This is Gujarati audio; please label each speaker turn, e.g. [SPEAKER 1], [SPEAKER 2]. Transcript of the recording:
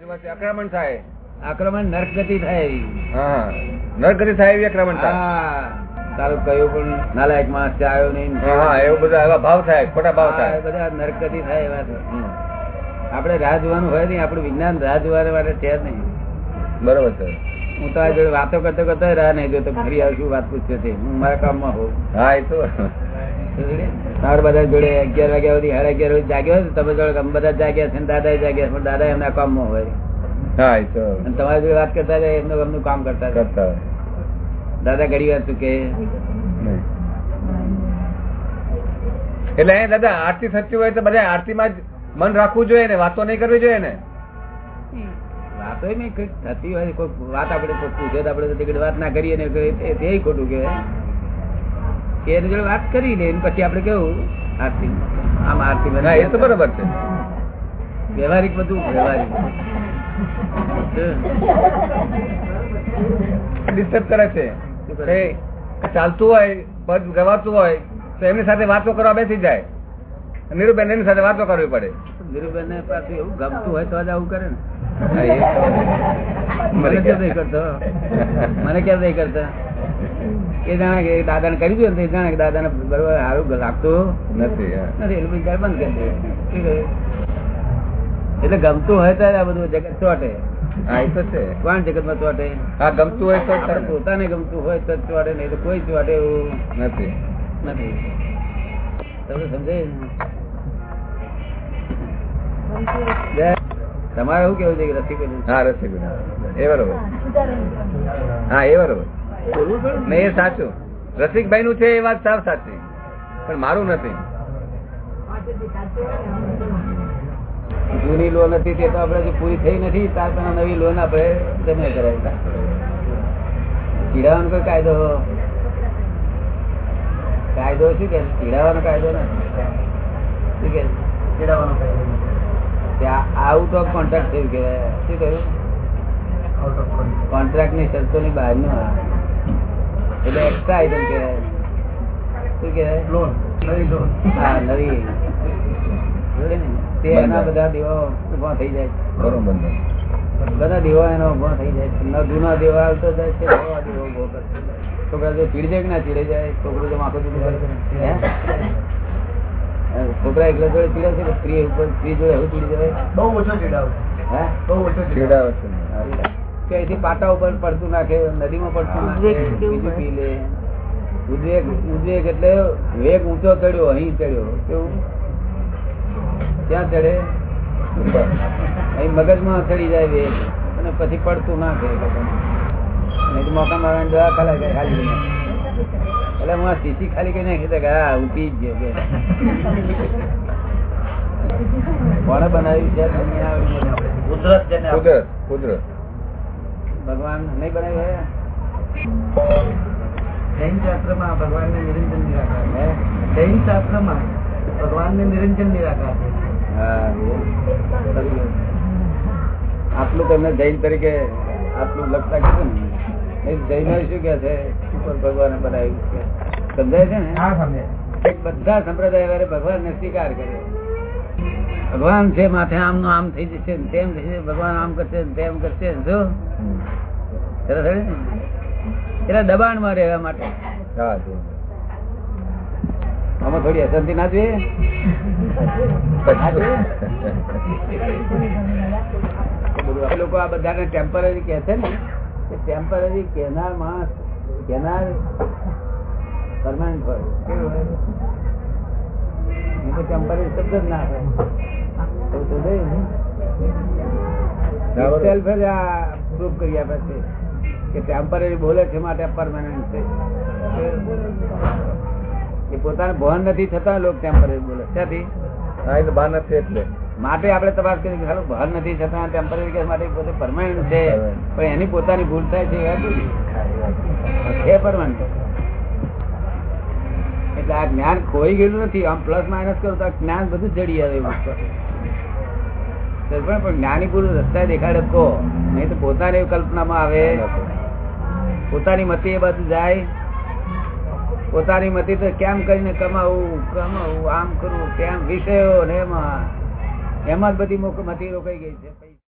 [SPEAKER 1] આક્રમણ થાય.
[SPEAKER 2] આક્રમણ નરકગતિ થાય એવી.
[SPEAKER 1] હા નરકગતિ થાય એવી આક્રમણ થાય.
[SPEAKER 2] તારું કયું પણ નાલાયક માણસ છે આવ્યો નહીં
[SPEAKER 1] હા એવું બધા એવા ભાવ થાય ખોટા ભાવ થાય.
[SPEAKER 2] બધા નરક થાય એવા આપણે રાહ જોવાનું હોય નહીં આપણું વિજ્ઞાન રાહ જોવા માટે છે જ નહીં.
[SPEAKER 1] બરોબર છે.
[SPEAKER 2] હું તમારી જોડે વાતો કરતો કરતો રાહ નહીં જોતો ફરી આવશું વાત પૂછ્યો છે. હું મારા કામમાં હોઉં.
[SPEAKER 1] હા એ તો.
[SPEAKER 2] તમારે બધા જોડે અગિયાર વાગ્યા સુધી સાડા અગિયાર સુધી જાગ્યો હોય તમે જોડે બધા જાગ્યા છે દાદા જાગ્યા પણ દાદા એમના કામમાં હોય. અને તમારી જોડે વાત કરતા જાય એમનું એમનું કામ કરતા
[SPEAKER 1] કરતા
[SPEAKER 2] દાદા ઘડી વાત
[SPEAKER 1] કે એટલે એ દાદા આરતી થતી હોય તો બધા આરતી માં જ મન રાખવું જોઈએ ને વાતો નહીં કરવી જોઈએ ને?
[SPEAKER 2] વાતો નહીં થતી હોય કોઈ વાત આપણે પૂછે તો આપણે તો વાત ના કરીએ ને તે ખોટું કે એની જોડે વાત કરી લે પછી આપણે કેવું? આરતી આમ આરતી
[SPEAKER 1] ના એ તો બરાબર છે.
[SPEAKER 2] વ્યવહારિક બધું વ્યવહારિક.
[SPEAKER 1] ડિસ્ટર્બ કરે છે. ચાલતું હોય પદ ગવાતું હોય તો એમની સાથે વાતો કરવા બેસી જાય. નીરુબેન એની સાથે વાતો કરવી પડે.
[SPEAKER 2] નીરુબેન ને પાછું એવું ગમતું હોય તો જ આવું કરે ને. મને કેમ નહીં કરતો? મને કેમ નહીં કરતા? એ જાણે કે દાદા ને કરી દઉં ને જાણે કે દાદા ને બરોબર સારું લાગતું
[SPEAKER 1] નથી
[SPEAKER 2] એટલે પછી બંધ કરી દે એટલે ગમતું હોય ત્યારે આ બધું જગત ચોટે.
[SPEAKER 1] હા એ તો છે.
[SPEAKER 2] કોણ જગતમાં ચોટે?
[SPEAKER 1] હા ગમતું હોય તો
[SPEAKER 2] પોતાને ગમતું હોય તો ચોટે નહીં તો કોઈ ચોટે એવું
[SPEAKER 1] નથી.
[SPEAKER 2] નથી. તમને સમજાય તમારે એવું કેવું છે કે રસિકભાઈ
[SPEAKER 1] હા રસિકભાઈ એ બરોબર. હા એ બરોબર.
[SPEAKER 2] ને?
[SPEAKER 1] એ સાચું. રસિકભાઈ નું છે એ વાત સાવ સાચી. પણ મારું નથી.
[SPEAKER 2] જૂની લોન હતી તે તો આપડે પૂરી થઈ નથી. તાર પણ નવી લોન આપણે તમે કરાવી ચીડાવાનો કોઈ કાયદો? કાયદો શું કે ચીડાવાનો કાયદો નથી શું કે ચીડાવાનો કાયદો આઉટ ઓફ કોન્ટ્રાક્ટ થયું કે શું કહ્યું? કોન્ટ્રાક્ટની શરતો ની બહારનું. એટલે એક્સ્ટ્રા આઈટમ કહેવાય શું કહેવાય લોન હા નવી. તે એના બધા દેવા ઊભા થઈ જાય.
[SPEAKER 1] બરોબર
[SPEAKER 2] બધા દેવા એનો ઊભા થઈ જાય. છે. જૂના દેવા આવતો જાય છે નવા દેવા ઊભો કરતો છોકરા જો ચીડી જાય કે ના ચીડે જાય છોકરો જો માથું ચીડી કરે? છોકરા એકલા જોડે ચીડે છે કે સ્ત્રી ઉપર સ્ત્રી જોડે એવું ચીડી જાય
[SPEAKER 3] બહુ ઓછો ચીડાવ.
[SPEAKER 2] હે?
[SPEAKER 3] બહુ ઓછો
[SPEAKER 1] ચીડાવે. છે.
[SPEAKER 2] કે અહીંથી પાટા ઉપર પડતું નાખે નદીમાં પડતું નાખે બીજું પી લે. ઉદ્વેગ ઉદ્વેગ એટલે વેગ ઊંચો ચડ્યો અહીં ચડ્યો. કેવું? ક્યાં ચડે. અહીં મગજમાં ચડી જાય વેગ અને પછી પડતું નાખે નહીં તો મોટા મારા દવા ખાલા જાય ખાલી એટલે હું આ સીસી ખાલી કરી નાખી કે હા ઉઠી જ ગયો કોણે બનાવ્યું છે?
[SPEAKER 3] કુદરત
[SPEAKER 1] કુદરત.
[SPEAKER 2] ભગવાન નહીં બનાવ્યું હે?
[SPEAKER 3] જૈન ભગવાન ને નિરંજન નિરાકાર
[SPEAKER 2] છે.
[SPEAKER 3] જૈન શાસ્ત્રમાં ભગવાનને નિરંજન નિરાકાર
[SPEAKER 2] છે. આટલું તમને જૈન તરીકે આટલું લખતા કીધું ને. જૈન શું કે છે? ભગવાને બનાવ્યું છે. સમજાય છે ને?
[SPEAKER 3] હા સમજે
[SPEAKER 2] એક બધા સંપ્રદાય વાળે ભગવાન ને સ્વીકાર કર્યો. ભગવાન છે, માથે આમ નું આમ થઈ જશે તેમ થશે, ભગવાન આમ કરશે તેમ કરશે ને? એટલે દબાણમાં રહેવા માટે. આમાં થોડી અશાંતિ ના જોઈએ? લોકો આ બધાને ટેમ્પરરી કે છે ને, કે ટેમ્પરરી કેનાર માણસ કેનાર પરમાનન્ટ હોય. ટેમ્પરરી શબ્દ જ ના હોય. એવું તો થયું ને? Itself જ આ proof કરી આપે છે કે ટેમ્પરરી બોલે છે માટે પરમાનન્ટ છે. એ પોતાને ભાન નથી છતાં લોકો ટેમ્પરરી બોલે. ત્યાંથી
[SPEAKER 1] હા એ નથી એટલે.
[SPEAKER 2] માટે આપણે તપાસ કરી ભાન નથી થતા ટેમ્પરરી કેસ માટે પોતે પરમાનન્ટ છે. પણ એની પોતાની ભૂલ થાય છે એ પરમાનન્ટ એટલે આ જ્ઞાન ખોઈ ગયેલું નથી. આમ પ્લસ માઇનસ કરું તો જ્ઞાન બધું જડી આવે પણ જ્ઞાની પુરુષ રસ્તા દેખાડે કહો નહીં તો પોતાની કલ્પનામાં આવે. પોતાની મતી એ બાજુ જાય. પોતાની મતી તો કેમ કરીને કમાવું કમાવું, આમ કરવું, તેમ વિષયો ને એમાં. એમાં જ બધી મતી રોકાઈ ગઈ છે.